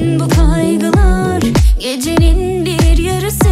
Bu kaygılar Gecenin bir yarısı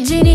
original